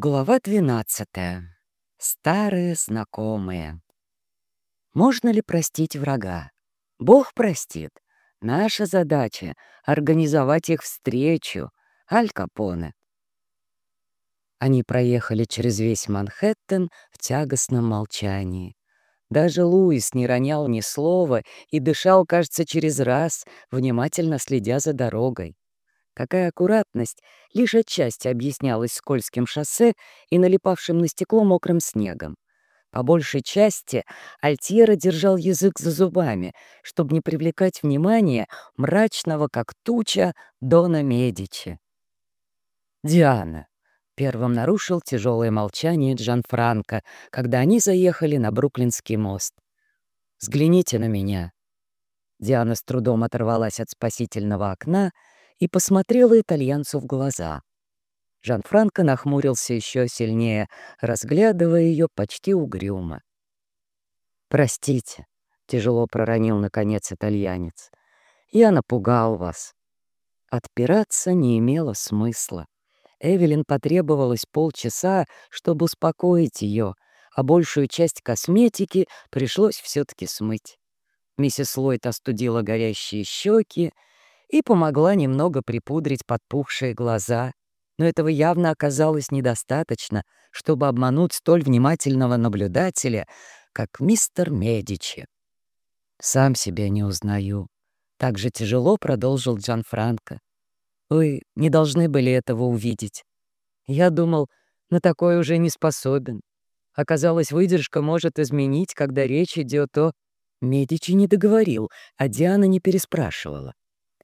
Глава 12. Старые знакомые. Можно ли простить врага? Бог простит. Наша задача — организовать их встречу. Аль Капоне. Они проехали через весь Манхэттен в тягостном молчании. Даже Луис не ронял ни слова и дышал, кажется, через раз, внимательно следя за дорогой. Такая аккуратность лишь отчасти объяснялась скользким шоссе и налипавшим на стекло мокрым снегом. По большей части Альтьера держал язык за зубами, чтобы не привлекать внимание мрачного, как туча, Дона Медичи. «Диана», — первым нарушил тяжелое молчание Джан Франко, когда они заехали на Бруклинский мост. «Взгляните на меня». Диана с трудом оторвалась от спасительного окна и посмотрела итальянцу в глаза. Жан-Франко нахмурился еще сильнее, разглядывая ее почти угрюмо. «Простите», — тяжело проронил наконец итальянец, — «я напугал вас». Отпираться не имело смысла. Эвелин потребовалось полчаса, чтобы успокоить ее, а большую часть косметики пришлось все-таки смыть. Миссис Ллойд остудила горящие щеки, и помогла немного припудрить подпухшие глаза, но этого явно оказалось недостаточно, чтобы обмануть столь внимательного наблюдателя, как мистер Медичи. «Сам себя не узнаю», — так же тяжело продолжил Джан Франко. «Вы не должны были этого увидеть. Я думал, на такое уже не способен. Оказалось, выдержка может изменить, когда речь идет о...» Медичи не договорил, а Диана не переспрашивала.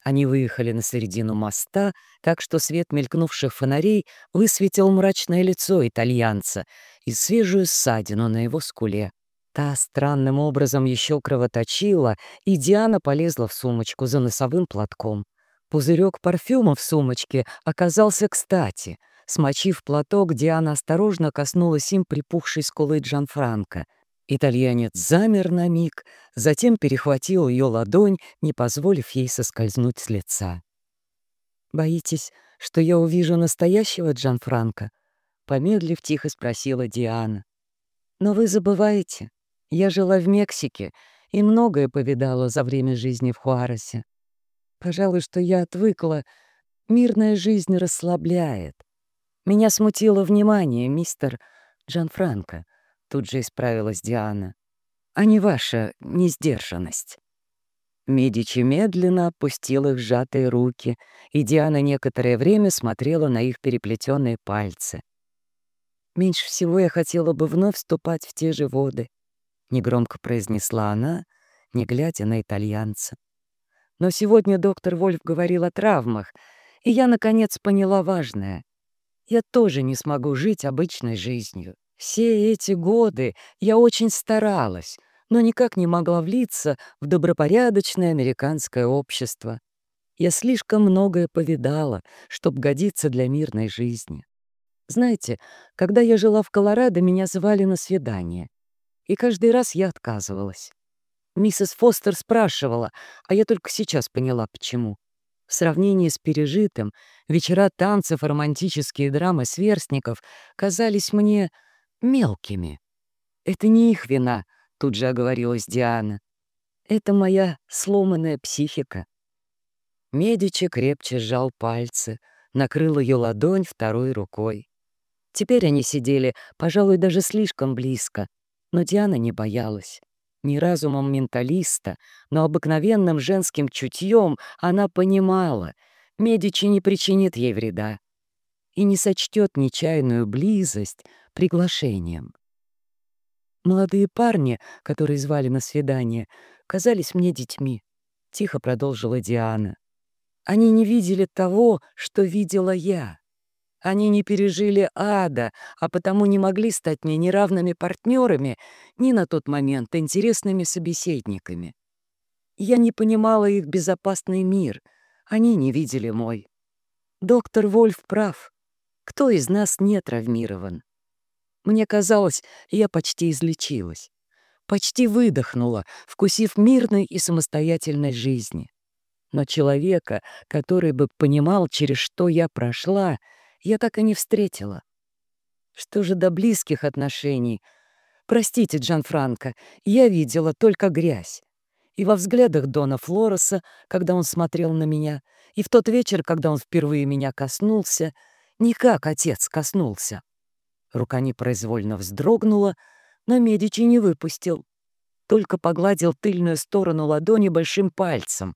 Они выехали на середину моста, так что свет мелькнувших фонарей высветил мрачное лицо итальянца и свежую ссадину на его скуле. Та странным образом еще кровоточила, и Диана полезла в сумочку за носовым платком. Пузырек парфюма в сумочке оказался кстати. Смочив платок, Диана осторожно коснулась им припухшей скулы Джанфранко — Итальянец замер на миг, затем перехватил ее ладонь, не позволив ей соскользнуть с лица. «Боитесь, что я увижу настоящего Джанфранко?» Помедлив, тихо спросила Диана. «Но вы забываете, я жила в Мексике и многое повидала за время жизни в Хуаресе. Пожалуй, что я отвыкла. Мирная жизнь расслабляет. Меня смутило внимание, мистер Джанфранко. Тут же исправилась Диана. «А не ваша несдержанность». Медичи медленно опустил их сжатые руки, и Диана некоторое время смотрела на их переплетенные пальцы. «Меньше всего я хотела бы вновь вступать в те же воды», — негромко произнесла она, не глядя на итальянца. Но сегодня доктор Вольф говорил о травмах, и я, наконец, поняла важное. Я тоже не смогу жить обычной жизнью. Все эти годы я очень старалась, но никак не могла влиться в добропорядочное американское общество. Я слишком многое повидала, чтобы годиться для мирной жизни. Знаете, когда я жила в Колорадо, меня звали на свидание. И каждый раз я отказывалась. Миссис Фостер спрашивала, а я только сейчас поняла, почему. В сравнении с пережитым, вечера танцев романтические драмы сверстников казались мне мелкими. Это не их вина, тут же оговорилась Диана. Это моя сломанная психика. Медичи крепче сжал пальцы, накрыл ее ладонь второй рукой. Теперь они сидели, пожалуй, даже слишком близко, но Диана не боялась. Не разумом менталиста, но обыкновенным женским чутьем она понимала, Медичи не причинит ей вреда и не сочтет нечаянную близость приглашением. Молодые парни, которые звали на свидание, казались мне детьми, — тихо продолжила Диана. Они не видели того, что видела я. Они не пережили ада, а потому не могли стать мне ни равными партнерами, ни на тот момент интересными собеседниками. Я не понимала их безопасный мир, они не видели мой. Доктор Вольф прав. Кто из нас не травмирован? Мне казалось, я почти излечилась. Почти выдохнула, вкусив мирной и самостоятельной жизни. Но человека, который бы понимал, через что я прошла, я так и не встретила. Что же до близких отношений? Простите, Джан Франко, я видела только грязь. И во взглядах Дона Флореса, когда он смотрел на меня, и в тот вечер, когда он впервые меня коснулся, не как отец коснулся. Рука непроизвольно вздрогнула, но Медичи не выпустил. Только погладил тыльную сторону ладони большим пальцем,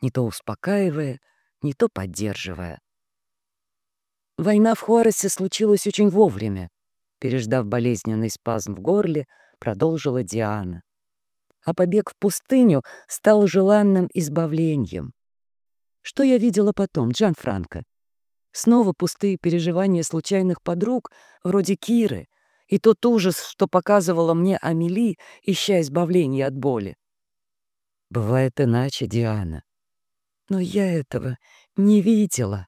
не то успокаивая, не то поддерживая. Война в Хуаресе случилась очень вовремя. Переждав болезненный спазм в горле, продолжила Диана. А побег в пустыню стал желанным избавлением. Что я видела потом, Джан Франко? Снова пустые переживания случайных подруг, вроде Киры, и тот ужас, что показывала мне Амели, ища избавления от боли. Бывает иначе, Диана. Но я этого не видела.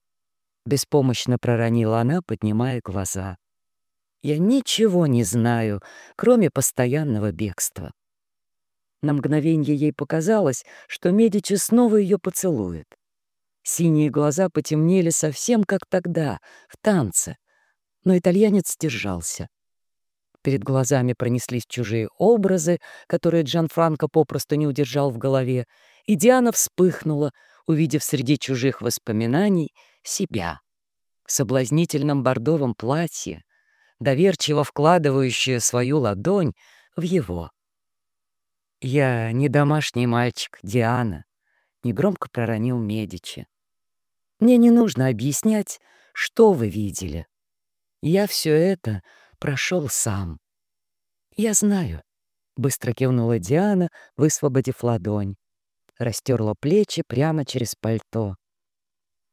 Беспомощно проронила она, поднимая глаза. Я ничего не знаю, кроме постоянного бегства. На мгновение ей показалось, что Медичи снова ее поцелует. Синие глаза потемнели совсем как тогда, в танце. Но итальянец сдержался. Перед глазами пронеслись чужие образы, которые Джан Франко попросту не удержал в голове, и Диана вспыхнула, увидев среди чужих воспоминаний себя. В соблазнительном бордовом платье, доверчиво вкладывающая свою ладонь в его. «Я не домашний мальчик, Диана», — негромко проронил Медичи. Мне не нужно объяснять, что вы видели. Я все это прошел сам. Я знаю, — быстро кивнула Диана, высвободив ладонь. Растерла плечи прямо через пальто.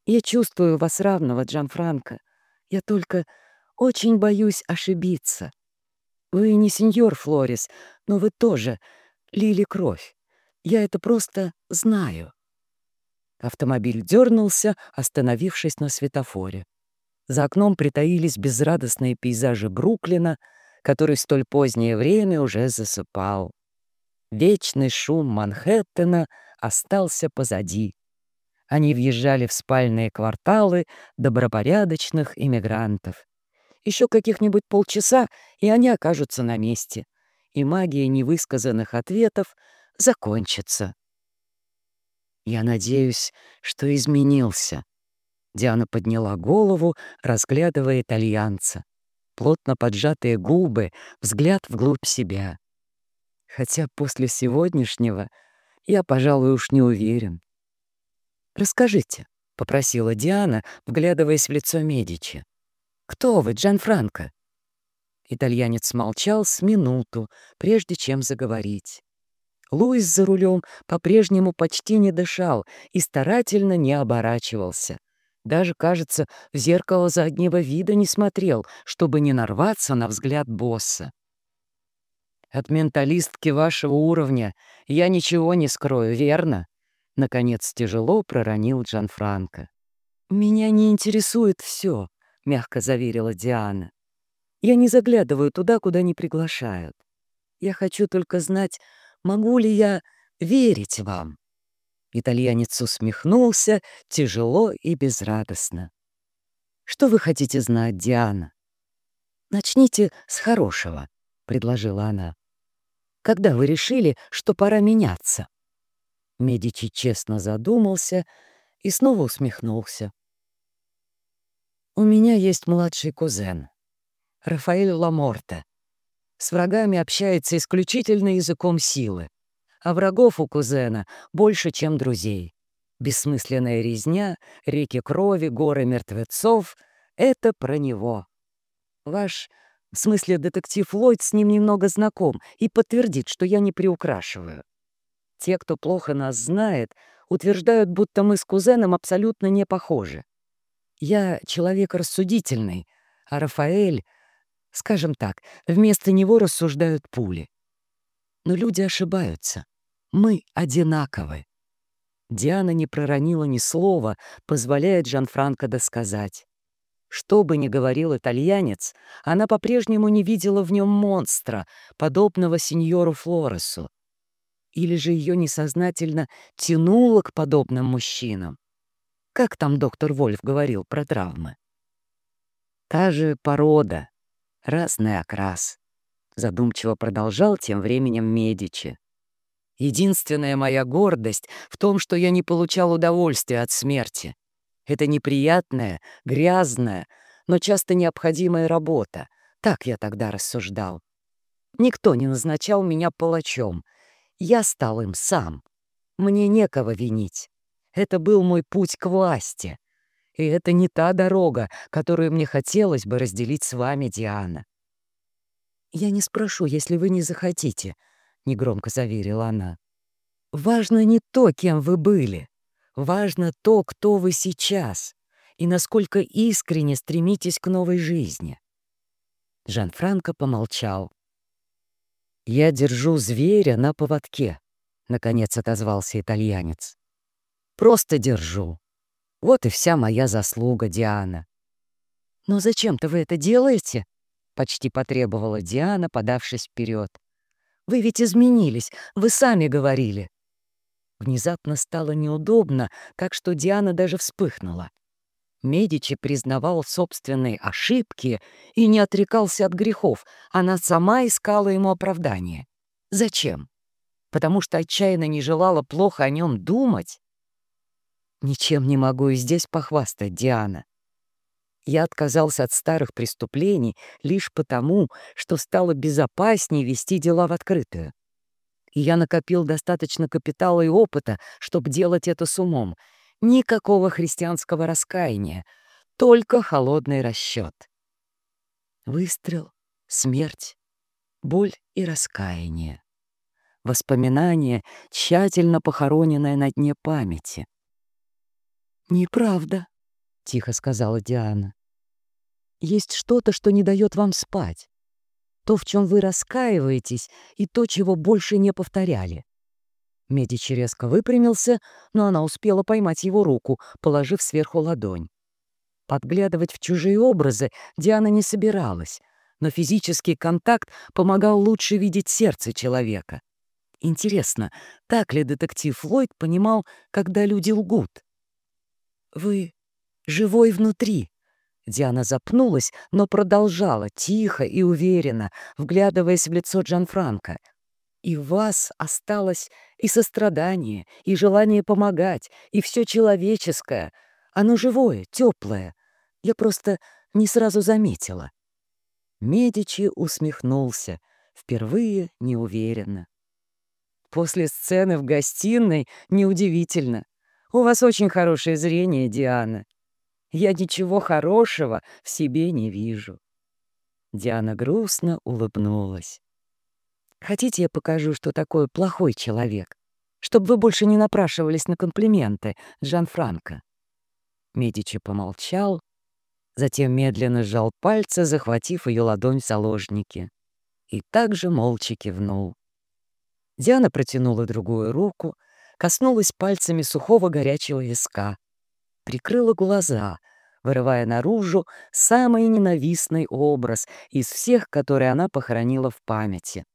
Я чувствую вас равного, Джанфранко. Я только очень боюсь ошибиться. Вы не сеньор Флорис, но вы тоже лили кровь. Я это просто знаю. Автомобиль дернулся, остановившись на светофоре. За окном притаились безрадостные пейзажи Бруклина, который в столь позднее время уже засыпал. Вечный шум Манхэттена остался позади. Они въезжали в спальные кварталы добропорядочных иммигрантов. Еще каких-нибудь полчаса, и они окажутся на месте, и магия невысказанных ответов закончится. Я надеюсь, что изменился. Диана подняла голову, разглядывая итальянца. Плотно поджатые губы, взгляд вглубь себя. Хотя после сегодняшнего я, пожалуй, уж не уверен. «Расскажите», — попросила Диана, вглядываясь в лицо Медичи. «Кто вы, Джан Франко?» Итальянец молчал с минуту, прежде чем заговорить. Луис за рулем по-прежнему почти не дышал и старательно не оборачивался. Даже, кажется, в зеркало заднего вида не смотрел, чтобы не нарваться на взгляд босса. «От менталистки вашего уровня я ничего не скрою, верно?» Наконец тяжело проронил Джан Франко. «Меня не интересует все», — мягко заверила Диана. «Я не заглядываю туда, куда не приглашают. Я хочу только знать, могу ли я верить вам?» Итальянец усмехнулся тяжело и безрадостно. «Что вы хотите знать, Диана?» «Начните с хорошего», — предложила она. «Когда вы решили, что пора меняться?» Медичи честно задумался и снова усмехнулся. «У меня есть младший кузен, Рафаэль Ламорте. С врагами общается исключительно языком силы, а врагов у кузена больше, чем друзей. Бессмысленная резня, реки крови, горы мертвецов — это про него. Ваш, в смысле детектив Ллойд, с ним немного знаком и подтвердит, что я не приукрашиваю. Те, кто плохо нас знает, утверждают, будто мы с кузеном абсолютно не похожи. Я человек рассудительный, а Рафаэль — Скажем так, вместо него рассуждают пули. Но люди ошибаются. Мы одинаковы. Диана не проронила ни слова, позволяя Джанфранко досказать. Что бы ни говорил итальянец, она по-прежнему не видела в нем монстра, подобного сеньору Флоресу. Или же ее несознательно тянуло к подобным мужчинам. Как там доктор Вольф говорил про травмы? Та же порода, — разный окрас. Задумчиво продолжал тем временем Медичи. Единственная моя гордость в том, что я не получал удовольствия от смерти. Это неприятная, грязная, но часто необходимая работа. Так я тогда рассуждал. Никто не назначал меня палачом. Я стал им сам. Мне некого винить. Это был мой путь к власти. И это не та дорога, которую мне хотелось бы разделить с вами, Диана. «Я не спрошу, если вы не захотите», — негромко заверила она. «Важно не то, кем вы были. Важно то, кто вы сейчас и насколько искренне стремитесь к новой жизни». Жан-Франко помолчал. «Я держу зверя на поводке», — наконец отозвался итальянец. «Просто держу. Вот и вся моя заслуга, Диана». «Но зачем-то вы это делаете?» — почти потребовала Диана, подавшись вперед. «Вы ведь изменились, вы сами говорили». Внезапно стало неудобно, так что Диана даже вспыхнула. Медичи признавал собственные ошибки и не отрекался от грехов. Она сама искала ему оправдание. Зачем? Потому что отчаянно не желала плохо о нем думать? Ничем не могу и здесь похвастать, Диана. Я отказался от старых преступлений лишь потому, что стало безопаснее вести дела в открытую. И я накопил достаточно капитала и опыта, чтобы делать это с умом. Никакого христианского раскаяния, только холодный расчет. Выстрел, смерть, боль и раскаяние. Воспоминание, тщательно похороненное на дне памяти. «Неправда», — тихо сказала Диана. «Есть что-то, что не дает вам спать. То, в чем вы раскаиваетесь, и то, чего больше не повторяли». Медичи резко выпрямился, но она успела поймать его руку, положив сверху ладонь. Подглядывать в чужие образы Диана не собиралась, но физический контакт помогал лучше видеть сердце человека. Интересно, так ли детектив Флойд понимал, когда люди лгут? «Вы живой внутри». Диана запнулась, но продолжала, тихо и уверенно, вглядываясь в лицо Джанфранко. «И в вас осталось и сострадание, и желание помогать, и все человеческое. Оно живое, теплое. Я просто не сразу заметила». Медичи усмехнулся, впервые неуверенно. После сцены в гостиной неудивительно. У вас очень хорошее зрение, Диана. Я ничего хорошего в себе не вижу». Диана грустно улыбнулась. «Хотите, я покажу, что такое плохой человек? Чтобы вы больше не напрашивались на комплименты, Жан-Франко». Медичи помолчал, затем медленно сжал пальцы, захватив ее ладонь в заложники, и также молча кивнул. Диана протянула другую руку — коснулась пальцами сухого горячего виска, прикрыла глаза, вырывая наружу самый ненавистный образ из всех, которые она похоронила в памяти.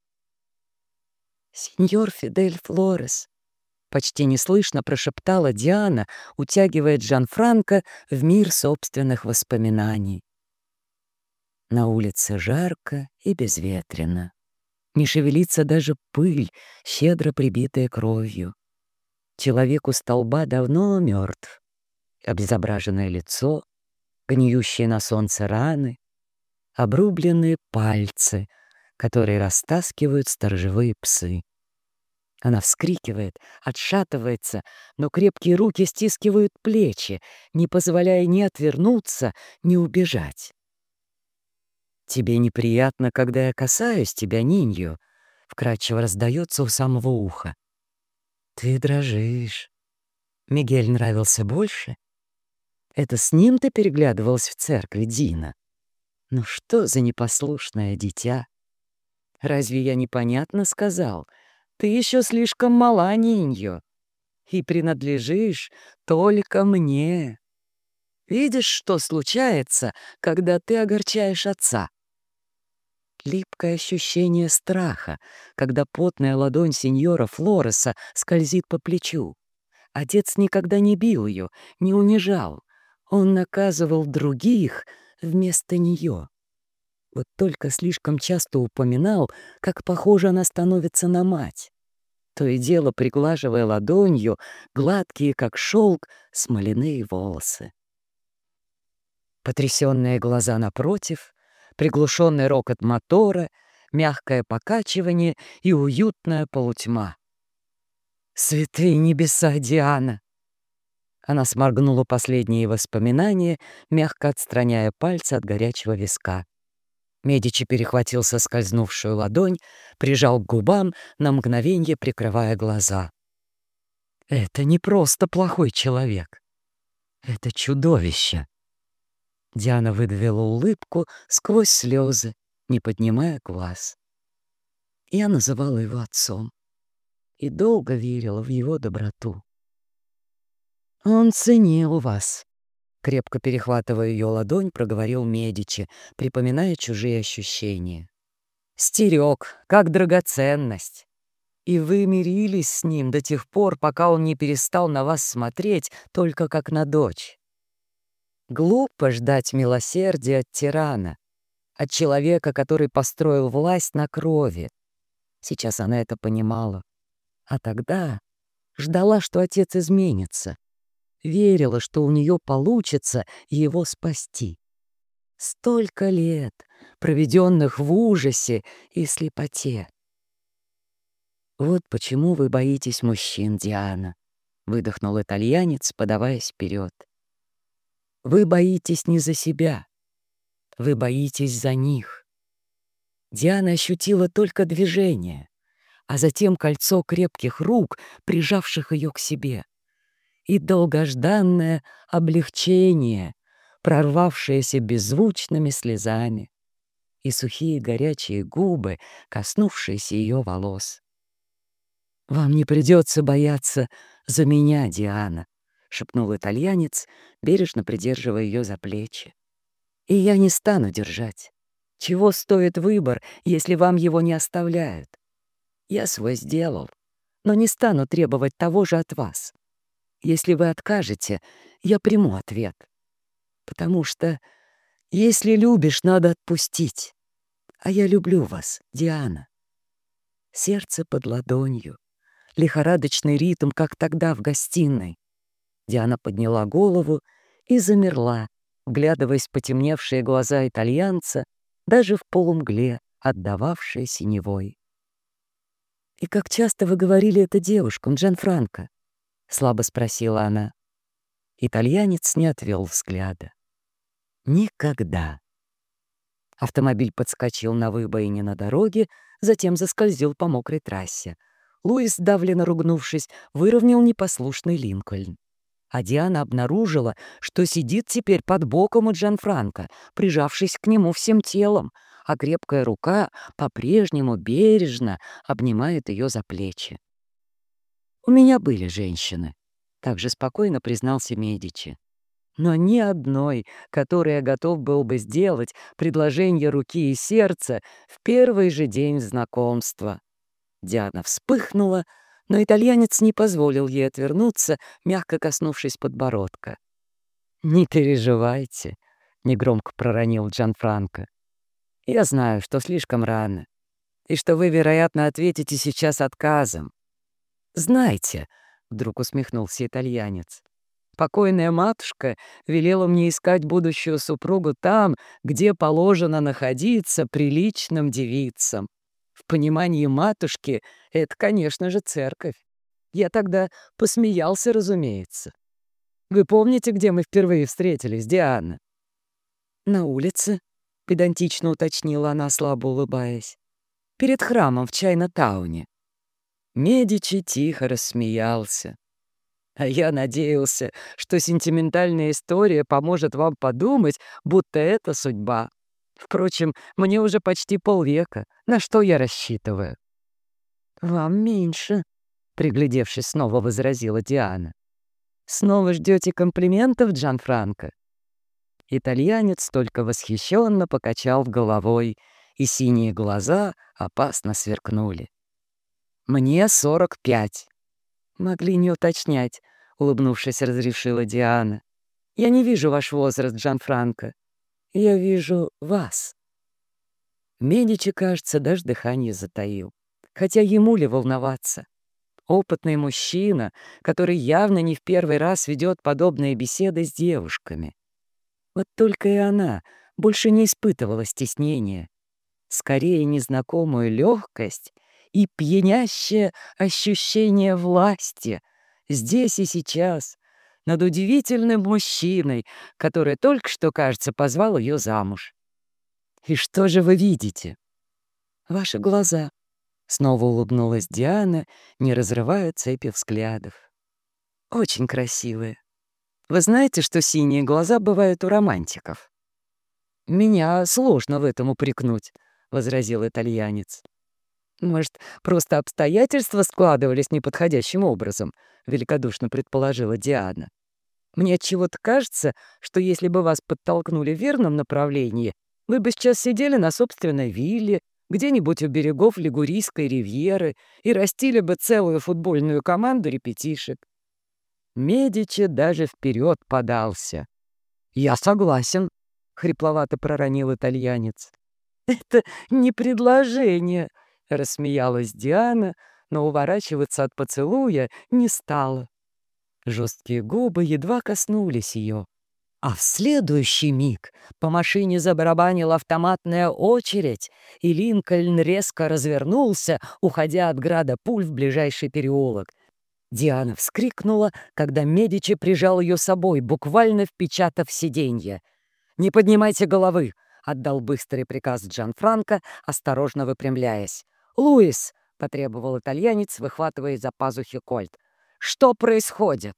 «Сеньор Фидель Флорес», — почти неслышно прошептала Диана, утягивая Джанфранко в мир собственных воспоминаний. На улице жарко и безветренно. Не шевелится даже пыль, щедро прибитая кровью. Человек у столба давно мертв. Обезображенное лицо, гниющие на солнце раны, обрубленные пальцы, которые растаскивают сторожевые псы. Она вскрикивает, отшатывается, но крепкие руки стискивают плечи, не позволяя ни отвернуться, ни убежать. «Тебе неприятно, когда я касаюсь тебя, Нинью?» — вкрадчиво раздается у самого уха. Ты дрожишь. Мигель нравился больше? Это с ним ты переглядывалась в церкви, Дина? Ну что за непослушное дитя? Разве я непонятно сказал? Ты еще слишком мала, Ниньо, и принадлежишь только мне. Видишь, что случается, когда ты огорчаешь отца? Липкое ощущение страха, когда потная ладонь сеньора Флореса скользит по плечу. Отец никогда не бил ее, не унижал. Он наказывал других вместо нее. Вот только слишком часто упоминал, как похожа она становится на мать. То и дело приглаживая ладонью гладкие, как шелк, смоляные волосы. Потрясенные глаза напротив, приглушенный рокот мотора, мягкое покачивание и уютная полутьма. «Святые небеса, Диана!» Она сморгнула последние воспоминания, мягко отстраняя пальцы от горячего виска. Медичи перехватил соскользнувшую ладонь, прижал к губам, на мгновенье прикрывая глаза. «Это не просто плохой человек. Это чудовище!» Диана выдавила улыбку сквозь слезы, не поднимая глаз. Я называла его отцом и долго верила в его доброту. «Он ценил вас», — крепко перехватывая ее ладонь, проговорил Медичи, припоминая чужие ощущения. «Стерег, как драгоценность. И вы мирились с ним до тех пор, пока он не перестал на вас смотреть только как на дочь. Глупо ждать милосердия от тирана, от человека, который построил власть на крови. Сейчас она это понимала. А тогда ждала, что отец изменится. Верила, что у нее получится его спасти. Столько лет, проведенных в ужасе и слепоте. «Вот почему вы боитесь мужчин, Диана», — выдохнул итальянец, подаваясь вперед. Вы боитесь не за себя. Вы боитесь за них. Диана ощутила только движение, а затем кольцо крепких рук, прижавших ее к себе, и долгожданное облегчение, прорвавшееся беззвучными слезами, и сухие горячие губы, коснувшиеся ее волос. «Вам не придется бояться за меня, Диана», шепнул итальянец, бережно придерживая ее за плечи. «И я не стану держать. Чего стоит выбор, если вам его не оставляют? Я свой сделал, но не стану требовать того же от вас. Если вы откажете, я приму ответ. Потому что если любишь, надо отпустить. А я люблю вас, Диана. Сердце под ладонью, лихорадочный ритм, как тогда в гостиной. Диана подняла голову и замерла, вглядываясь в потемневшие глаза итальянца, даже в полумгле, отдававшие синевой. «И как часто вы говорили это девушкам, Джан Франко?» — слабо спросила она. Итальянец не отвел взгляда. «Никогда». Автомобиль подскочил на выбоине на дороге, затем заскользил по мокрой трассе. Луис, давленно ругнувшись, выровнял непослушный Линкольн а Диана обнаружила, что сидит теперь под боком у Джанфранко, прижавшись к нему всем телом, а крепкая рука по-прежнему бережно обнимает ее за плечи. «У меня были женщины», — также спокойно признался Медичи. «Но ни одной, которая готов был бы сделать предложение руки и сердца в первый же день знакомства». Диана вспыхнула, — но итальянец не позволил ей отвернуться, мягко коснувшись подбородка. «Не переживайте», — негромко проронил Джан Франко. «Я знаю, что слишком рано, и что вы, вероятно, ответите сейчас отказом. Знайте», — вдруг усмехнулся итальянец, «покойная матушка велела мне искать будущую супругу там, где положено находиться приличным девицам. В понимании матушки это, конечно же, церковь. Я тогда посмеялся, разумеется. Вы помните, где мы впервые встретились, Диана? На улице, — педантично уточнила она, слабо улыбаясь. Перед храмом в Чайна-тауне. Медичи тихо рассмеялся. А я надеялся, что сентиментальная история поможет вам подумать, будто это судьба. Впрочем, мне уже почти полвека. На что я рассчитываю?» «Вам меньше», — приглядевшись, снова возразила Диана. «Снова ждете комплиментов, Джан Франко?» Итальянец только восхищенно покачал головой, и синие глаза опасно сверкнули. «Мне сорок пять». «Могли не уточнять», — улыбнувшись, разрешила Диана. «Я не вижу ваш возраст, Джан Франко. Я вижу вас. Медичи, кажется, даже дыхание затаил. Хотя ему ли волноваться? Опытный мужчина, который явно не в первый раз ведет подобные беседы с девушками. Вот только и она больше не испытывала стеснения. Скорее, незнакомую легкость и пьянящее ощущение власти здесь и сейчас, над удивительным мужчиной, который только что, кажется, позвал ее замуж. «И что же вы видите?» «Ваши глаза», — снова улыбнулась Диана, не разрывая цепи взглядов. «Очень красивые. Вы знаете, что синие глаза бывают у романтиков?» «Меня сложно в этом упрекнуть», — возразил итальянец. «Может, просто обстоятельства складывались неподходящим образом», — великодушно предположила Диана. «Мне чего-то кажется, что если бы вас подтолкнули в верном направлении, вы бы сейчас сидели на собственной вилле, где-нибудь у берегов Лигурийской ривьеры и растили бы целую футбольную команду репетишек». Медичи даже вперед подался. «Я согласен», — хрипловато проронил итальянец. «Это не предложение», — рассмеялась Диана, но уворачиваться от поцелуя не стала. Жесткие губы едва коснулись ее. А в следующий миг по машине забарабанила автоматная очередь, и Линкольн резко развернулся, уходя от града пуль в ближайший переулок. Диана вскрикнула, когда Медичи прижал ее собой, буквально впечатав сиденье. «Не поднимайте головы!» — отдал быстрый приказ Джан Франко, осторожно выпрямляясь. «Луис!» — потребовал итальянец, выхватывая из-за пазухи кольт. «Что происходит?»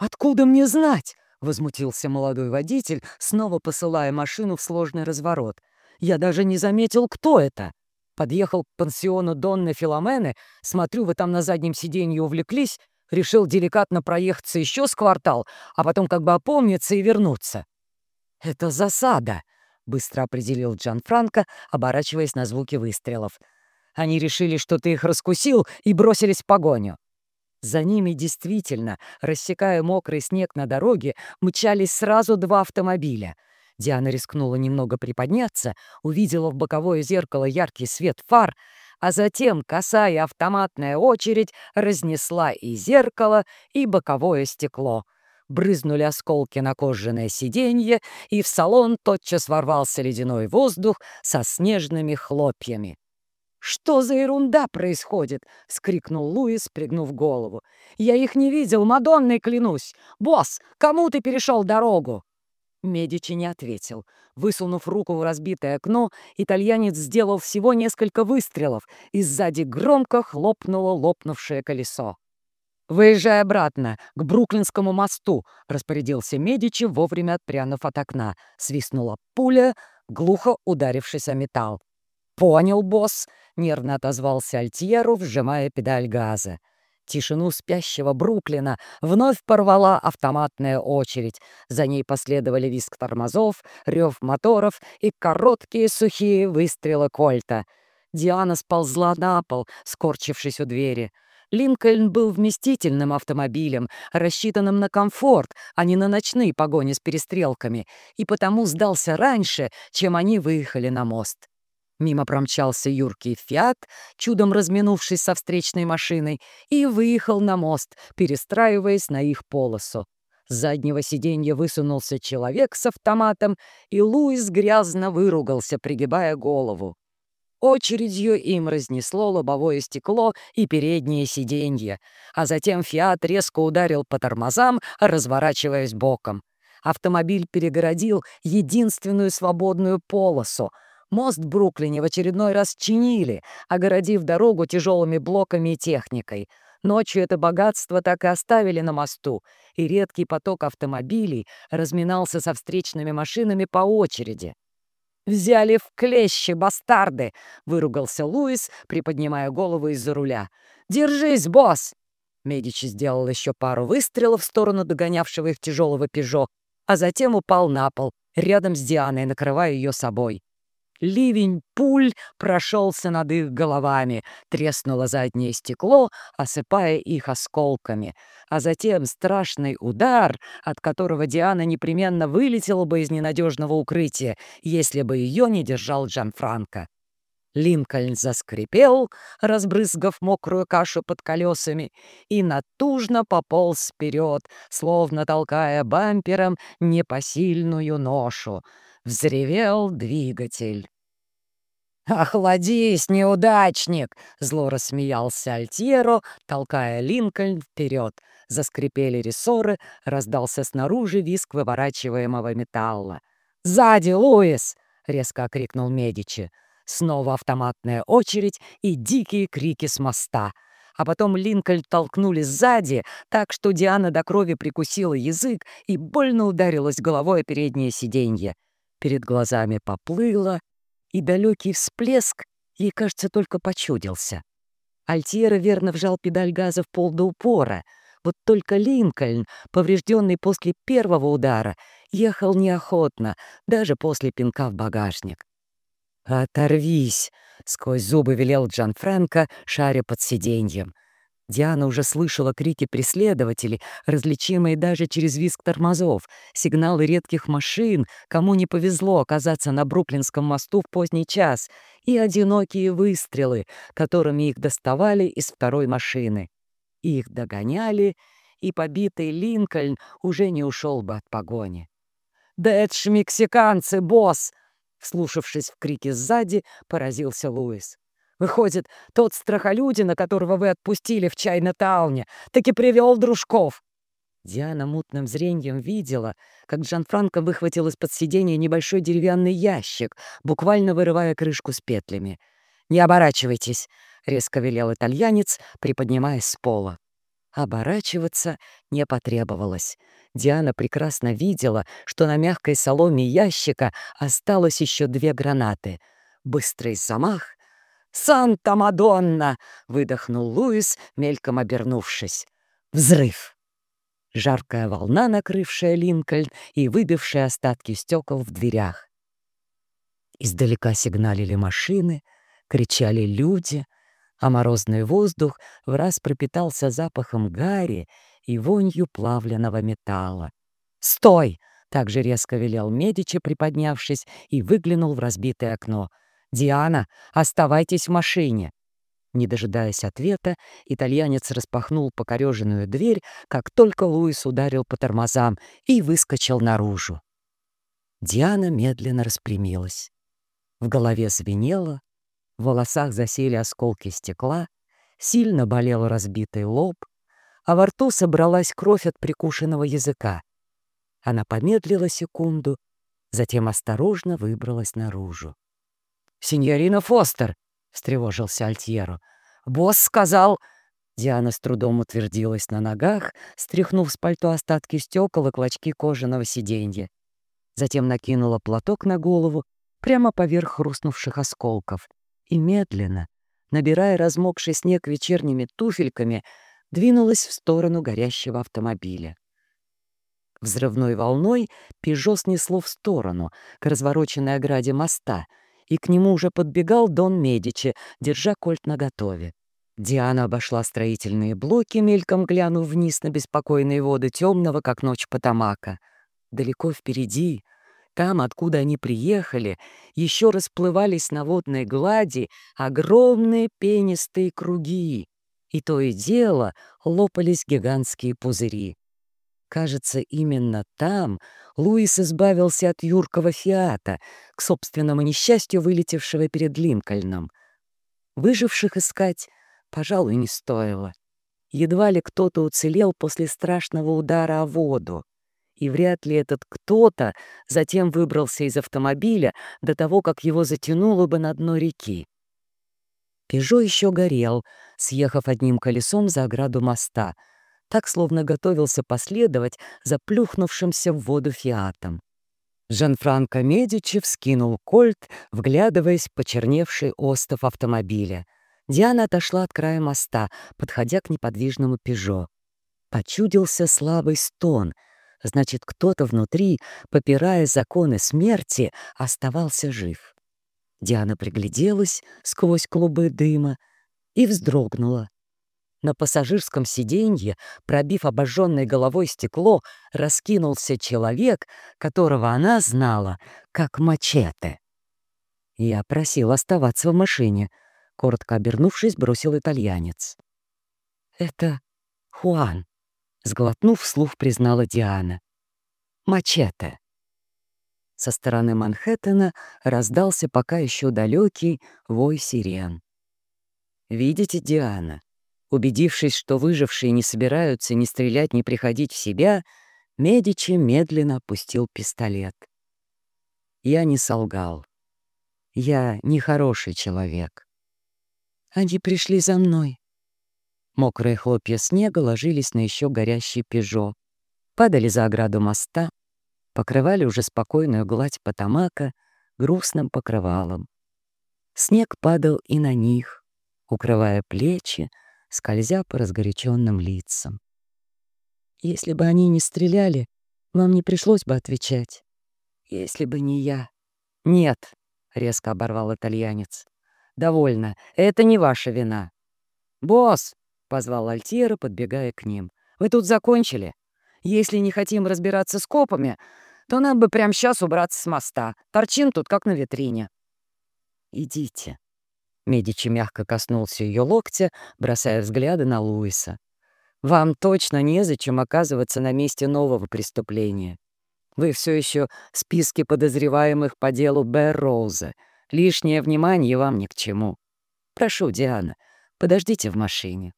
«Откуда мне знать?» — возмутился молодой водитель, снова посылая машину в сложный разворот. «Я даже не заметил, кто это!» Подъехал к пансиону Донны Филомены, смотрю, вы там на заднем сиденье увлеклись, решил деликатно проехаться еще с квартал, а потом как бы опомниться и вернуться. «Это засада», — быстро определил Джан Франко, оборачиваясь на звуки выстрелов. Они решили, что ты их раскусил, и бросились в погоню. За ними действительно, рассекая мокрый снег на дороге, мчались сразу два автомобиля. Диана рискнула немного приподняться, увидела в боковое зеркало яркий свет фар, а затем косая автоматная очередь разнесла и зеркало, и боковое стекло. Брызнули осколки на кожаное сиденье, и в салон тотчас ворвался ледяной воздух со снежными хлопьями. «Что за ерунда происходит?» — скрикнул Луис, пригнув голову. «Я их не видел, Мадонной клянусь! Босс, кому ты перешел дорогу?» Медичи не ответил. Высунув руку в разбитое окно, итальянец сделал всего несколько выстрелов, и сзади громко хлопнуло лопнувшее колесо. «Выезжай обратно, к Бруклинскому мосту», — распорядился Медичи, вовремя отпрянув от окна. Свистнула пуля, глухо ударившись о металл. «Понял, босс», — нервно отозвался Альтьеру, вжимая педаль газа. Тишину спящего Бруклина вновь порвала автоматная очередь. За ней последовали визг тормозов, рев моторов и короткие сухие выстрелы кольта. Диана сползла на пол, скорчившись у двери. Линкольн был вместительным автомобилем, рассчитанным на комфорт, а не на ночные погони с перестрелками, и потому сдался раньше, чем они выехали на мост. Мимо промчался юркий «Фиат», чудом разминувшись со встречной машиной, и выехал на мост, перестраиваясь на их полосу. С заднего сиденья высунулся человек с автоматом, и Луис грязно выругался, пригибая голову. Очередью им разнесло лобовое стекло и переднее сиденье, а затем «Фиат» резко ударил по тормозам, разворачиваясь боком. Автомобиль перегородил единственную свободную полосу — Мост Бруклине в очередной раз чинили, огородив дорогу тяжелыми блоками и техникой. Ночью это богатство так и оставили на мосту, и редкий поток автомобилей разминался со встречными машинами по очереди. «Взяли в клещи, бастарды!» — выругался Луис, приподнимая голову из-за руля. «Держись, босс!» Медичи сделал еще пару выстрелов в сторону догонявшего их тяжелого «Пежо», а затем упал на пол, рядом с Дианой, накрывая ее собой. Ливень пуль прошелся над их головами, треснуло заднее стекло, осыпая их осколками. А затем страшный удар, от которого Диана непременно вылетела бы из ненадежного укрытия, если бы ее не держал Джанфранко. Линкольн заскрипел, разбрызгав мокрую кашу под колесами, и натужно пополз вперед, словно толкая бампером непосильную ношу. Взревел двигатель. «Охладись, неудачник!» — зло рассмеялся Альтьеро, толкая Линкольн вперед. Заскрипели рессоры, раздался снаружи виск выворачиваемого металла. «Сзади, Луис!» — резко окрикнул Медичи. Снова автоматная очередь и дикие крики с моста. А потом Линкольн толкнули сзади, так что Диана до крови прикусила язык и больно ударилась головой о переднее сиденье. Перед глазами поплыло, и далекий всплеск ей, кажется, только почудился. Альтьера верно вжал педаль газа в пол до упора. Вот только Линкольн, поврежденный после первого удара, ехал неохотно, даже после пинка в багажник. «Оторвись!» — сквозь зубы велел Джан Франко, шаря под сиденьем. Диана уже слышала крики преследователей, различимые даже через визг тормозов, сигналы редких машин, кому не повезло оказаться на Бруклинском мосту в поздний час, и одинокие выстрелы, которыми их доставали из второй машины. Их догоняли, и побитый Линкольн уже не ушел бы от погони. «Да это ж мексиканцы, босс!» Вслушавшись в крики сзади, поразился Луис. «Выходит, тот страхолюдина, которого вы отпустили в Чайна-тауне, таки привел дружков!» Диана мутным зрением видела, как Джанфранко выхватил из-под сиденья небольшой деревянный ящик, буквально вырывая крышку с петлями. «Не оборачивайтесь!» — резко велел итальянец, приподнимаясь с пола. Оборачиваться не потребовалось. Диана прекрасно видела, что на мягкой соломе ящика осталось еще две гранаты. Быстрый замах. «Санта-Мадонна!» — выдохнул Луис, мельком обернувшись. Взрыв! Жаркая волна, накрывшая Линкольн и выбившая остатки стекол в дверях. Издалека сигналили машины, кричали люди — а морозный воздух в раз пропитался запахом гари и вонью плавленного металла. «Стой!» — также резко велел Медичи, приподнявшись, и выглянул в разбитое окно. «Диана, оставайтесь в машине!» Не дожидаясь ответа, итальянец распахнул покореженную дверь, как только Луис ударил по тормозам и выскочил наружу. Диана медленно распрямилась. В голове звенело, в волосах засели осколки стекла, сильно болел разбитый лоб, а во рту собралась кровь от прикушенного языка. Она помедлила секунду, затем осторожно выбралась наружу. «Синьорина Фостер!» — встревожился Альтьеро. «Босс сказал...» Диана с трудом утвердилась на ногах, стряхнув с пальто остатки стекол и клочки кожаного сиденья. Затем накинула платок на голову прямо поверх хрустнувших осколков и медленно, набирая размокший снег вечерними туфельками, двинулась в сторону горящего автомобиля. Взрывной волной «Пежо» снесло в сторону, к развороченной ограде моста, и к нему уже подбегал Дон Медичи, держа кольт наготове. Диана обошла строительные блоки, мельком глянув вниз на беспокойные воды темного, как ночь Потамака. Далеко впереди, там, откуда они приехали, еще расплывались на водной глади огромные пенистые круги, и то и дело лопались гигантские пузыри. Кажется, именно там Луис избавился от юркого фиата, к собственному несчастью вылетевшего перед Линкольном. Выживших искать, пожалуй, не стоило. Едва ли кто-то уцелел после страшного удара о воду и вряд ли этот кто-то затем выбрался из автомобиля до того, как его затянуло бы на дно реки. Пежо еще горел, съехав одним колесом за ограду моста, так словно готовился последовать за плюхнувшимся в воду фиатом. Жан-Франко Медичи вскинул кольт, вглядываясь в почерневший остов автомобиля. Диана отошла от края моста, подходя к неподвижному «Пежо». Почудился слабый стон — Значит, кто-то внутри, попирая законы смерти, оставался жив. Диана пригляделась сквозь клубы дыма и вздрогнула. На пассажирском сиденье, пробив обожженной головой стекло, раскинулся человек, которого она знала как мачете. «Я просил оставаться в машине», — коротко обернувшись, бросил итальянец. «Это Хуан», — сглотнув, вслух признала Диана. «Мачете». Со стороны Манхэттена раздался пока еще далекий вой сирен. «Видите, Диана?» Убедившись, что выжившие не собираются ни стрелять, ни приходить в себя, Медичи медленно опустил пистолет. Я не солгал. Я нехороший человек. Они пришли за мной. Мокрые хлопья снега ложились на еще горящий пижо, падали за ограду моста, покрывали уже спокойную гладь Потамака грустным покрывалом. Снег падал и на них, укрывая плечи, скользя по разгоряченным лицам. Если бы они не стреляли, вам не пришлось бы отвечать. Если бы не я. Нет, — резко оборвал итальянец. «Довольно. Это не ваша вина». «Босс!» — позвал Альтьера, подбегая к ним. «Вы тут закончили? Если не хотим разбираться с копами, то нам бы прямо сейчас убраться с моста. Торчим тут, как на витрине». «Идите». Медичи мягко коснулся ее локтя, бросая взгляды на Луиса. «Вам точно незачем оказываться на месте нового преступления. Вы все еще в списке подозреваемых по делу Бэр Роуза. Лишнее внимание вам ни к чему. Прошу, Диана, подождите в машине».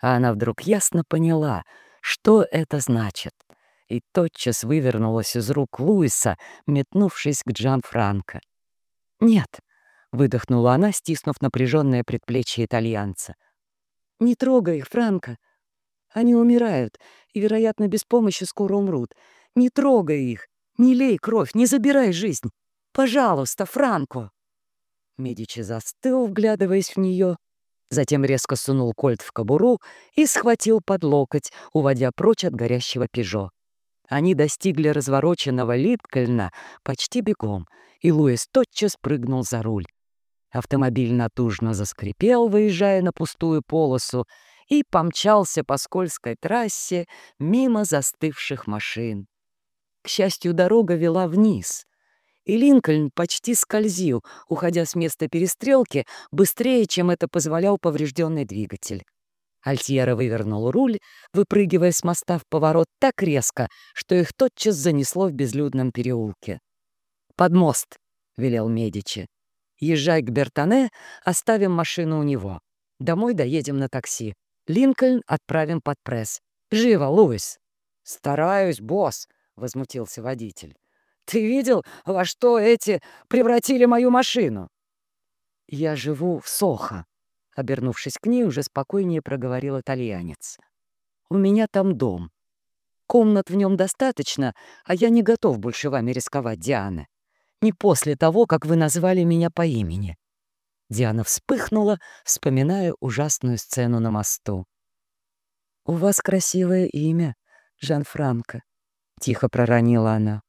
А она вдруг ясно поняла, что это значит, и тотчас вывернулась из рук Луиса, метнувшись к Джан Франко. «Нет», — выдохнула она, стиснув напряженное предплечье итальянца. «Не трогай их, Франко. Они умирают и, вероятно, без помощи скоро умрут. Не трогай их, не лей кровь, не забирай жизнь. Пожалуйста, Франко!» Медичи застыл, вглядываясь в нее, затем резко сунул кольт в кобуру и схватил под локоть, уводя прочь от горящего пижо. Они достигли развороченного Литкольна почти бегом, и Луис тотчас прыгнул за руль. Автомобиль натужно заскрипел, выезжая на пустую полосу, и помчался по скользкой трассе мимо застывших машин. К счастью, дорога вела вниз, и Линкольн почти скользил, уходя с места перестрелки быстрее, чем это позволял поврежденный двигатель. Альтьера вывернул руль, выпрыгивая с моста в поворот так резко, что их тотчас занесло в безлюдном переулке. «Под мост!» — велел Медичи. «Езжай к Бертоне, оставим машину у него. Домой доедем на такси. Линкольн отправим под пресс. Живо, Луис!» «Стараюсь, босс!» — возмутился водитель. «Ты видел, во что эти превратили мою машину?» «Я живу в Сохо», — обернувшись к ней, уже спокойнее проговорил итальянец. «У меня там дом. Комнат в нем достаточно, а я не готов больше вами рисковать, Диана. Не после того, как вы назвали меня по имени». Диана вспыхнула, вспоминая ужасную сцену на мосту. «У вас красивое имя, Жан-Франко», тихо проронила она.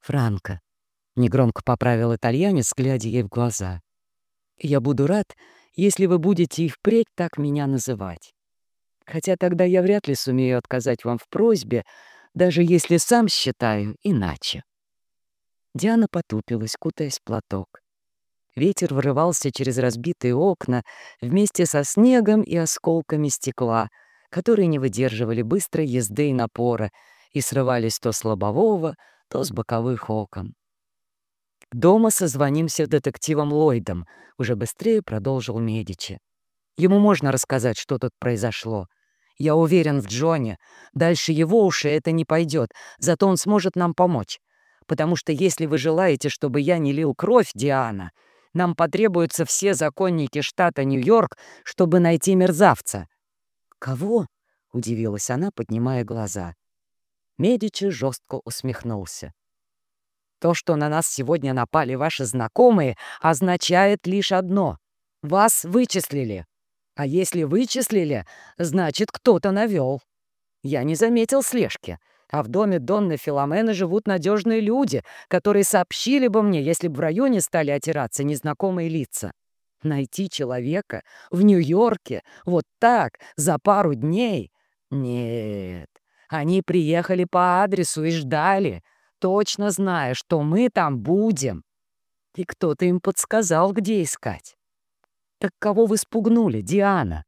«Франко», — негромко поправил итальянец, глядя ей в глаза. «Я буду рад, если вы будете и впредь так меня называть. Хотя тогда я вряд ли сумею отказать вам в просьбе, даже если сам считаю иначе». Диана потупилась, кутаясь в платок. Ветер врывался через разбитые окна вместе со снегом и осколками стекла, которые не выдерживали быстрой езды и напора, и срывались то с лобового, то с боковых окон. «Дома созвонимся с детективом Ллойдом», — уже быстрее продолжил Медичи. «Ему можно рассказать, что тут произошло. Я уверен в Джоне. Дальше его уши это не пойдет, зато он сможет нам помочь. Потому что если вы желаете, чтобы я не лил кровь, Диана, нам потребуются все законники штата Нью-Йорк, чтобы найти мерзавца». «Кого?» — удивилась она, поднимая глаза. Медичи жестко усмехнулся. «То, что на нас сегодня напали ваши знакомые, означает лишь одно — вас вычислили. А если вычислили, значит, кто-то навел. Я не заметил слежки, а в доме Донны Филомены живут надежные люди, которые сообщили бы мне, если бы в районе стали отираться незнакомые лица. Найти человека в Нью-Йорке вот так, за пару дней? Нет, они приехали по адресу и ждали, точно зная, что мы там будем. И кто-то им подсказал, где искать. Так кого вы спугнули, Диана?